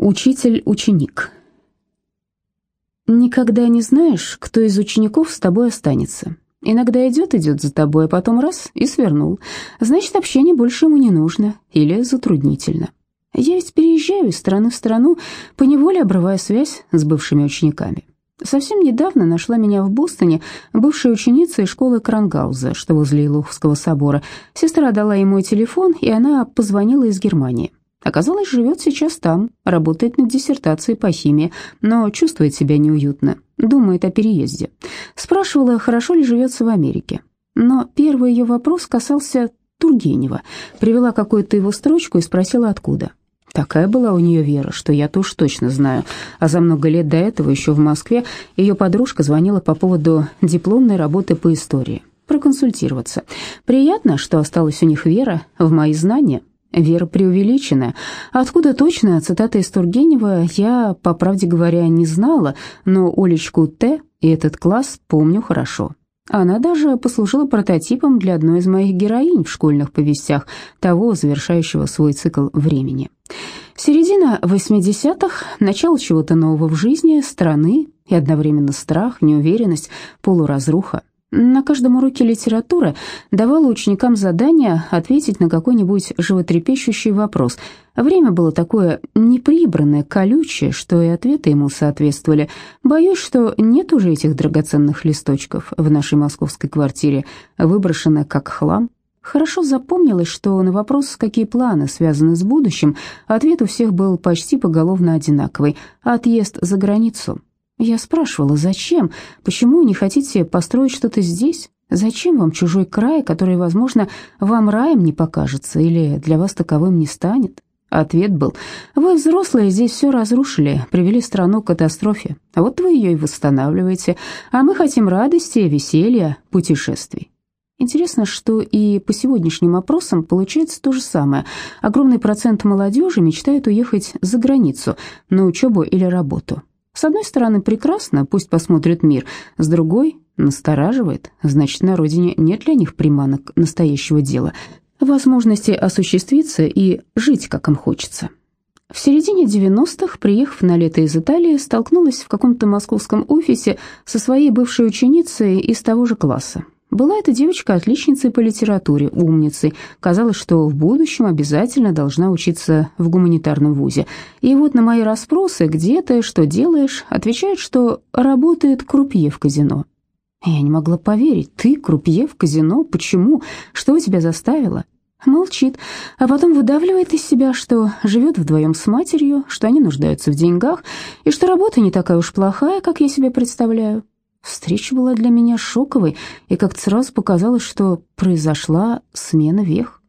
Учитель-ученик. Никогда не знаешь, кто из учеников с тобой останется. Иногда идет-идет за тобой, а потом раз и свернул. Значит, общение больше ему не нужно или затруднительно. Я ведь переезжаю из страны в страну, поневоле обрывая связь с бывшими учениками. Совсем недавно нашла меня в Бостоне бывшая ученица из школы Крангауза, что возле Илуховского собора. Сестра дала ей мой телефон, и она позвонила из Германии. Оказалось, живет сейчас там, работает над диссертацией по химии, но чувствует себя неуютно, думает о переезде. Спрашивала, хорошо ли живется в Америке. Но первый ее вопрос касался Тургенева. Привела какую-то его строчку и спросила, откуда. Такая была у нее вера, что я-то уж точно знаю. А за много лет до этого, еще в Москве, ее подружка звонила по поводу дипломной работы по истории. Проконсультироваться. Приятно, что осталась у них вера в мои знания. Вера преувеличенная. Откуда точно цитата из Тургенева, я, по правде говоря, не знала, но Олечку Т. и этот класс помню хорошо. Она даже послужила прототипом для одной из моих героинь в школьных повестях, того, завершающего свой цикл времени. Середина 80-х, начало чего-то нового в жизни, страны и одновременно страх, неуверенность, полуразруха. На каждом уроке литературы давала ученикам задание ответить на какой-нибудь животрепещущий вопрос. Время было такое неприбранное, колючее, что и ответы ему соответствовали. Боюсь, что нет уже этих драгоценных листочков в нашей московской квартире, выброшено как хлам. Хорошо запомнилось, что на вопрос, какие планы связаны с будущим, ответ у всех был почти поголовно одинаковый – отъезд за границу. Я спрашивала, зачем, почему не хотите построить что-то здесь? Зачем вам чужой край, который, возможно, вам раем не покажется или для вас таковым не станет? Ответ был, вы, взрослые, здесь все разрушили, привели страну к катастрофе. Вот вы ее и восстанавливаете, а мы хотим радости, веселья, путешествий. Интересно, что и по сегодняшним опросам получается то же самое. Огромный процент молодежи мечтает уехать за границу на учебу или работу. С одной стороны, прекрасно, пусть посмотрит мир, с другой настораживает, значит, на родине нет для них приманок настоящего дела, возможности осуществиться и жить, как им хочется. В середине 90-х, приехав на лето из Италии, столкнулась в каком-то московском офисе со своей бывшей ученицей из того же класса. Была эта девочка отличницей по литературе, умницей. Казалось, что в будущем обязательно должна учиться в гуманитарном вузе. И вот на мои расспросы, где ты, что делаешь, отвечает, что работает крупье в казино. Я не могла поверить. Ты крупье в казино? Почему? Что тебя заставило? Молчит, а потом выдавливает из себя, что живет вдвоем с матерью, что они нуждаются в деньгах, и что работа не такая уж плохая, как я себе представляю. Встреча была для меня шоковой, и как-то сразу показалось, что произошла смена вех.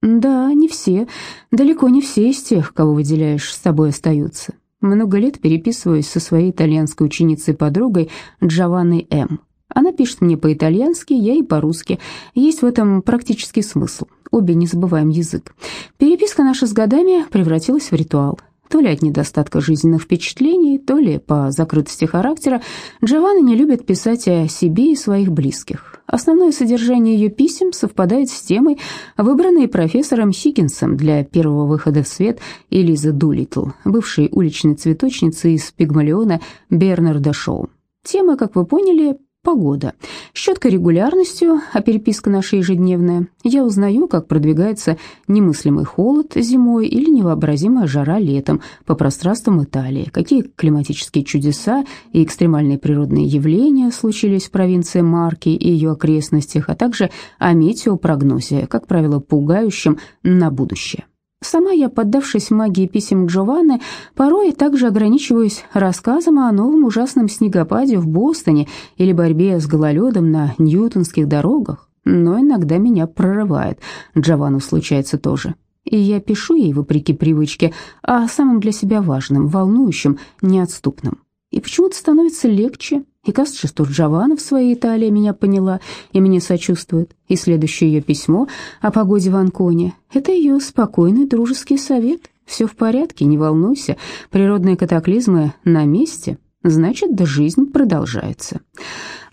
Да, не все, далеко не все из тех, кого выделяешь, с тобой остаются. Много лет переписываюсь со своей итальянской ученицей-подругой Джованной М. Она пишет мне по-итальянски, я и по-русски. Есть в этом практический смысл. Обе не забываем язык. Переписка наша с годами превратилась в ритуал. То ли от недостатка жизненных впечатлений, то ли по закрытости характера, Джованна не любит писать о себе и своих близких. Основное содержание ее писем совпадает с темой, выбранной профессором Хиггинсом для первого выхода в свет Элизы Дулитл, бывшей уличной цветочницы из Пигмалиона Бернарда Шоу. Тема, как вы поняли, Погода. Четкой регулярностью, а переписка наша ежедневная, я узнаю, как продвигается немыслимый холод зимой или невообразимая жара летом по пространствам Италии, какие климатические чудеса и экстремальные природные явления случились в провинции Марки и ее окрестностях, а также о метеопрогнозе, как правило, пугающем на будущее. Сама я, поддавшись магии писем Джованны, порой также ограничиваюсь рассказом о новом ужасном снегопаде в Бостоне или борьбе с гололедом на ньютонских дорогах, но иногда меня прорывает, Джованну случается тоже. И я пишу ей, вопреки привычке, о самом для себя важном, волнующем, неотступном. И почему-то становится легче, и кажется, что Джованна в своей Италии меня поняла и мне сочувствует. И следующее ее письмо о погоде в Анконе – это ее спокойный дружеский совет. Все в порядке, не волнуйся, природные катаклизмы на месте, значит, жизнь продолжается.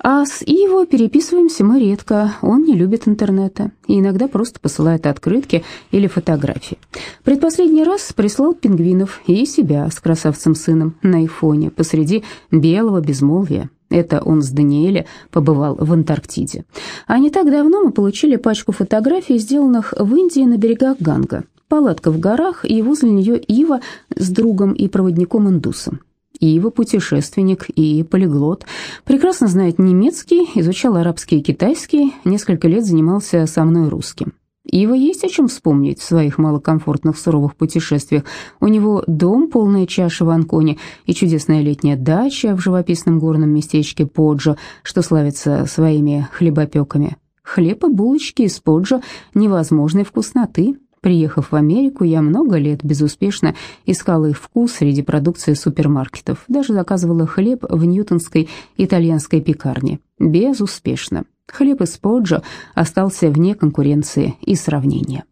А с Иво переписываемся мы редко, он не любит интернета и иногда просто посылает открытки или фотографии. Предпоследний раз прислал пингвинов и себя с красавцем-сыном на айфоне посреди белого безмолвия. Это он с Даниэля побывал в Антарктиде. А не так давно мы получили пачку фотографий, сделанных в Индии на берегах Ганга. Палатка в горах, и возле нее Ива с другом и проводником-индусом. Ива путешественник и полиглот, прекрасно знает немецкий, изучал арабский и китайский, несколько лет занимался со мной русским. Ива есть о чем вспомнить в своих малокомфортных суровых путешествиях. У него дом, полная чаша в Анконе, и чудесная летняя дача в живописном горном местечке Поджо, что славится своими хлебопеками. Хлеб и булочки из Поджо невозможной вкусноты, Приехав в Америку, я много лет безуспешно искала их вкус среди продукции супермаркетов. Даже заказывала хлеб в ньютонской итальянской пекарне. Безуспешно. Хлеб из Поджо остался вне конкуренции и сравнения.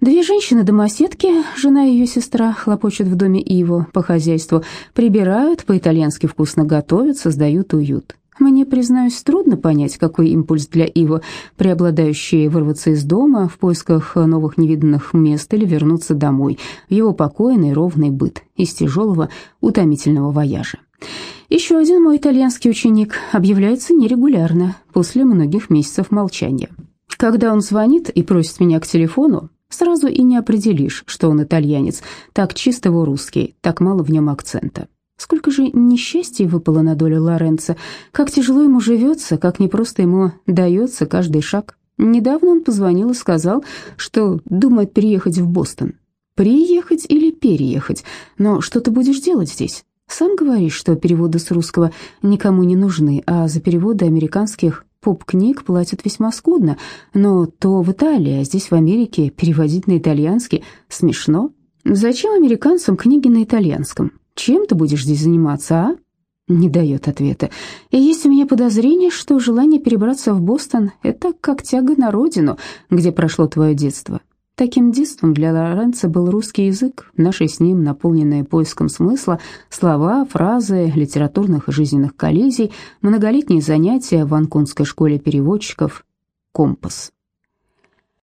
Две женщины-домоседки, жена и ее сестра, хлопочут в доме Иво по хозяйству, прибирают, по-итальянски вкусно готовят, создают уют. Мне, признаюсь, трудно понять, какой импульс для Ива, преобладающий вырваться из дома в поисках новых невиданных мест или вернуться домой, в его покойный ровный быт из тяжелого утомительного вояжа. Еще один мой итальянский ученик объявляется нерегулярно, после многих месяцев молчания. Когда он звонит и просит меня к телефону, сразу и не определишь, что он итальянец, так чисто его русский, так мало в нем акцента. Сколько же несчастья выпало на долю Лоренца, как тяжело ему живется, как непросто ему дается каждый шаг. Недавно он позвонил и сказал, что думает переехать в Бостон. Приехать или переехать? Но что ты будешь делать здесь? Сам говоришь, что переводы с русского никому не нужны, а за переводы американских поп-книг платят весьма скудно. Но то в Италии, а здесь в Америке переводить на итальянский смешно. Зачем американцам книги на итальянском? Чем ты будешь здесь заниматься, а?» Не дает ответа. И есть у меня подозрение, что желание перебраться в Бостон — это как тяга на родину, где прошло твое детство. Таким детством для Лоренца был русский язык, наши с ним наполненные поиском смысла, слова, фразы, литературных и жизненных коллизий, многолетние занятия в Анконской школе переводчиков, компас.